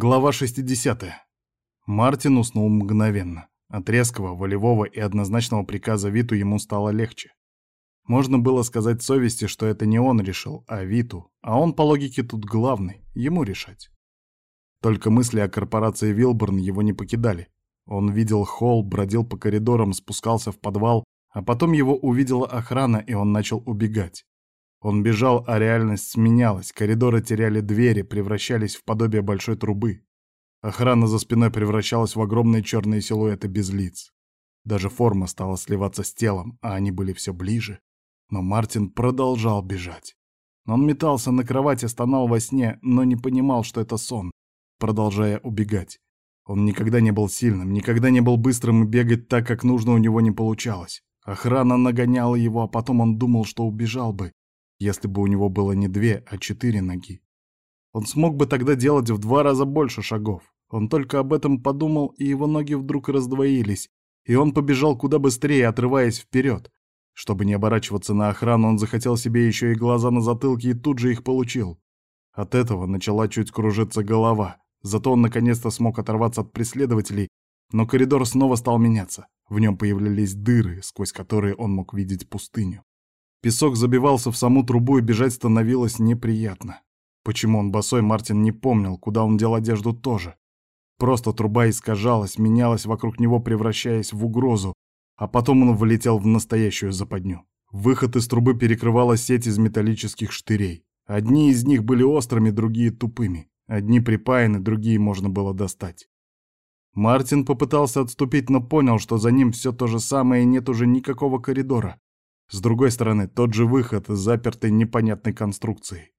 Глава 60. Мартин уснул мгновенно. От резкого, волевого и однозначного приказа Виту ему стало легче. Можно было сказать совести, что это не он решил, а Виту, а он по логике тут главный, ему решать. Только мысли о корпорации Вилборн его не покидали. Он видел холл, бродил по коридорам, спускался в подвал, а потом его увидела охрана, и он начал убегать. Он бежал, а реальность сменялась, коридоры теряли двери, превращались в подобие большой трубы. Охрана за спиной превращалась в огромные черные силуэты без лиц. Даже форма стала сливаться с телом, а они были все ближе. Но Мартин продолжал бежать. Он метался на кровати, стонал во сне, но не понимал, что это сон, продолжая убегать. Он никогда не был сильным, никогда не был быстрым и бегать так, как нужно, у него не получалось. Охрана нагоняла его, а потом он думал, что убежал бы, если бы у него было не две, а четыре ноги. Он смог бы тогда делать в два раза больше шагов. Он только об этом подумал, и его ноги вдруг раздвоились, и он побежал куда быстрее, отрываясь вперед. Чтобы не оборачиваться на охрану, он захотел себе еще и глаза на затылке и тут же их получил. От этого начала чуть кружиться голова. Зато он наконец-то смог оторваться от преследователей, но коридор снова стал меняться. В нем появлялись дыры, сквозь которые он мог видеть пустыню. Песок забивался в саму трубу, и бежать становилось неприятно. Почему он босой, Мартин не помнил, куда он дел одежду тоже. Просто труба искажалась, менялась вокруг него, превращаясь в угрозу, а потом он влетел в настоящую западню. Выход из трубы перекрывала сеть из металлических штырей. Одни из них были острыми, другие тупыми. Одни припаяны, другие можно было достать. Мартин попытался отступить, но понял, что за ним все то же самое и нет уже никакого коридора. С другой стороны, тот же выход, запертый непонятной конструкцией.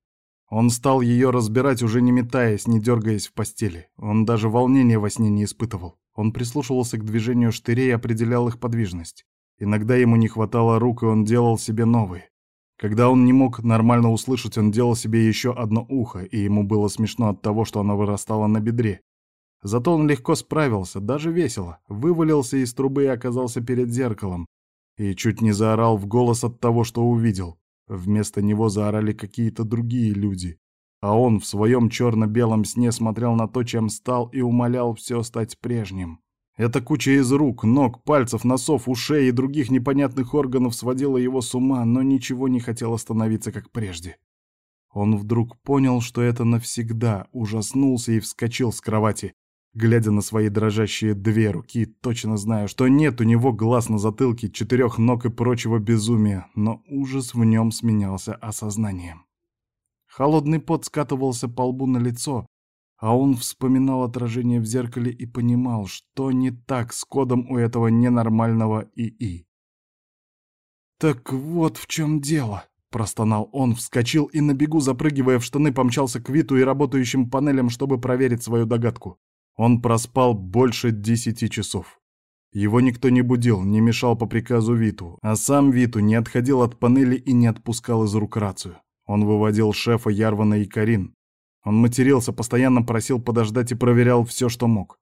Он стал ее разбирать, уже не метаясь, не дергаясь в постели. Он даже волнения во сне не испытывал. Он прислушивался к движению штырей и определял их подвижность. Иногда ему не хватало рук, и он делал себе новые. Когда он не мог нормально услышать, он делал себе еще одно ухо, и ему было смешно от того, что оно вырастало на бедре. Зато он легко справился, даже весело, вывалился из трубы и оказался перед зеркалом, и чуть не заорал в голос от того, что увидел. Вместо него заорали какие-то другие люди. А он в своем черно-белом сне смотрел на то, чем стал, и умолял все стать прежним. Эта куча из рук, ног, пальцев, носов, ушей и других непонятных органов сводила его с ума, но ничего не хотел остановиться, как прежде. Он вдруг понял, что это навсегда, ужаснулся и вскочил с кровати глядя на свои дрожащие две руки, точно зная, что нет у него глаз на затылке, четырех ног и прочего безумия, но ужас в нем сменялся осознанием. Холодный пот скатывался по лбу на лицо, а он вспоминал отражение в зеркале и понимал, что не так с кодом у этого ненормального ИИ. «Так вот в чем дело», — простонал он, вскочил и на бегу, запрыгивая в штаны, помчался к Виту и работающим панелям, чтобы проверить свою догадку. Он проспал больше десяти часов. Его никто не будил, не мешал по приказу Виту, а сам Виту не отходил от панели и не отпускал из рук рацию. Он выводил шефа Ярвана и Карин. Он матерился, постоянно просил подождать и проверял все, что мог.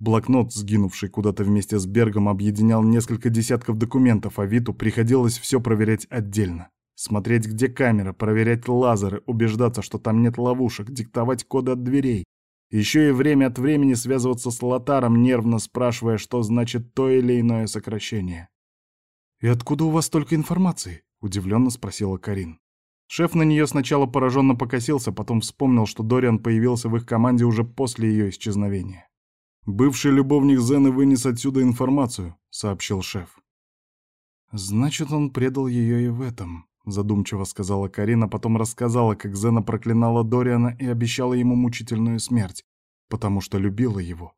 Блокнот, сгинувший куда-то вместе с Бергом, объединял несколько десятков документов, а Виту приходилось все проверять отдельно. Смотреть, где камера, проверять лазеры, убеждаться, что там нет ловушек, диктовать коды от дверей, еще и время от времени связываться с Лотаром, нервно спрашивая, что значит то или иное сокращение. «И откуда у вас столько информации?» — удивленно спросила Карин. Шеф на нее сначала пораженно покосился, потом вспомнил, что Дориан появился в их команде уже после ее исчезновения. «Бывший любовник Зены вынес отсюда информацию», — сообщил шеф. «Значит, он предал ее и в этом», — задумчиво сказала Карина, потом рассказала, как Зена проклинала Дориана и обещала ему мучительную смерть, потому что любила его.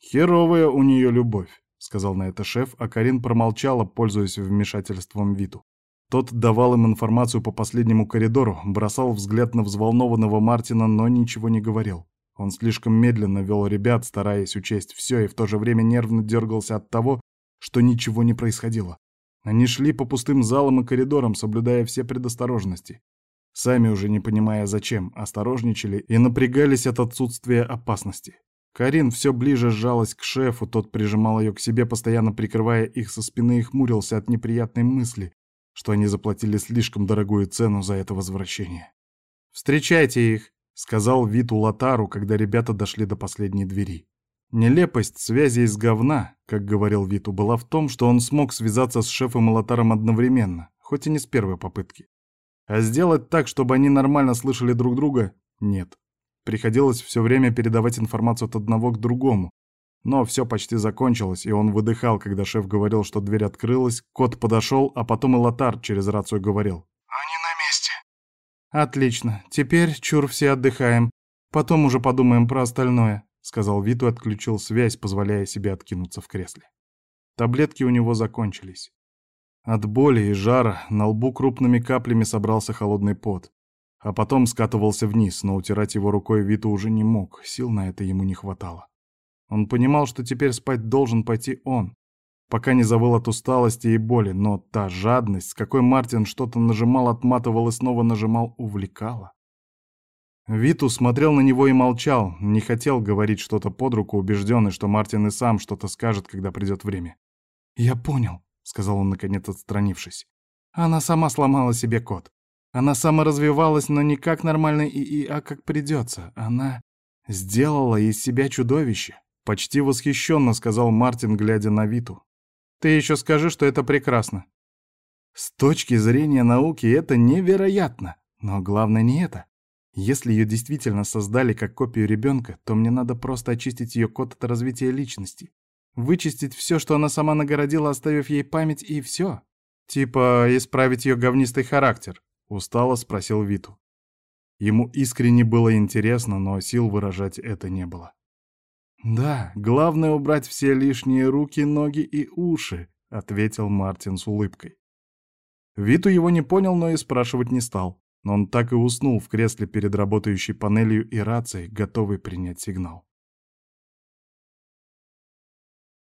«Херовая у нее любовь», — сказал на это шеф, а Карин промолчала, пользуясь вмешательством Виту. Тот давал им информацию по последнему коридору, бросал взгляд на взволнованного Мартина, но ничего не говорил. Он слишком медленно вел ребят, стараясь учесть все, и в то же время нервно дергался от того, что ничего не происходило. Они шли по пустым залам и коридорам, соблюдая все предосторожности. Сами уже не понимая зачем, осторожничали и напрягались от отсутствия опасности. Карин все ближе сжалась к шефу, тот прижимал ее к себе, постоянно прикрывая их со спины и хмурился от неприятной мысли, что они заплатили слишком дорогую цену за это возвращение. «Встречайте их», — сказал Виту Латару, когда ребята дошли до последней двери. Нелепость связи из говна, как говорил Виту, была в том, что он смог связаться с шефом и Латаром одновременно, хоть и не с первой попытки. А сделать так, чтобы они нормально слышали друг друга, нет. Приходилось все время передавать информацию от одного к другому. Но все почти закончилось, и он выдыхал, когда шеф говорил, что дверь открылась, кот подошел, а потом и Лотар через рацию говорил. «Они на месте». «Отлично. Теперь, чур, все отдыхаем. Потом уже подумаем про остальное», — сказал Виту отключил связь, позволяя себе откинуться в кресле. Таблетки у него закончились. От боли и жара на лбу крупными каплями собрался холодный пот а потом скатывался вниз, но утирать его рукой Виту уже не мог, сил на это ему не хватало. Он понимал, что теперь спать должен пойти он, пока не завыл от усталости и боли, но та жадность, с какой Мартин что-то нажимал, отматывал и снова нажимал, увлекала. Виту смотрел на него и молчал, не хотел говорить что-то под руку, убежденный, что Мартин и сам что-то скажет, когда придет время. «Я понял», — сказал он, наконец отстранившись. «Она сама сломала себе код. Она саморазвивалась, но не как нормальный ИИ, а как придется. Она сделала из себя чудовище. Почти восхищенно сказал Мартин, глядя на Виту. Ты еще скажи, что это прекрасно. С точки зрения науки это невероятно. Но главное не это. Если ее действительно создали как копию ребенка, то мне надо просто очистить ее код от развития личности. Вычистить все, что она сама нагородила, оставив ей память, и все. Типа исправить ее говнистый характер. Устало спросил Виту. Ему искренне было интересно, но сил выражать это не было. «Да, главное убрать все лишние руки, ноги и уши», — ответил Мартин с улыбкой. Виту его не понял, но и спрашивать не стал. Но он так и уснул в кресле перед работающей панелью и рацией, готовый принять сигнал.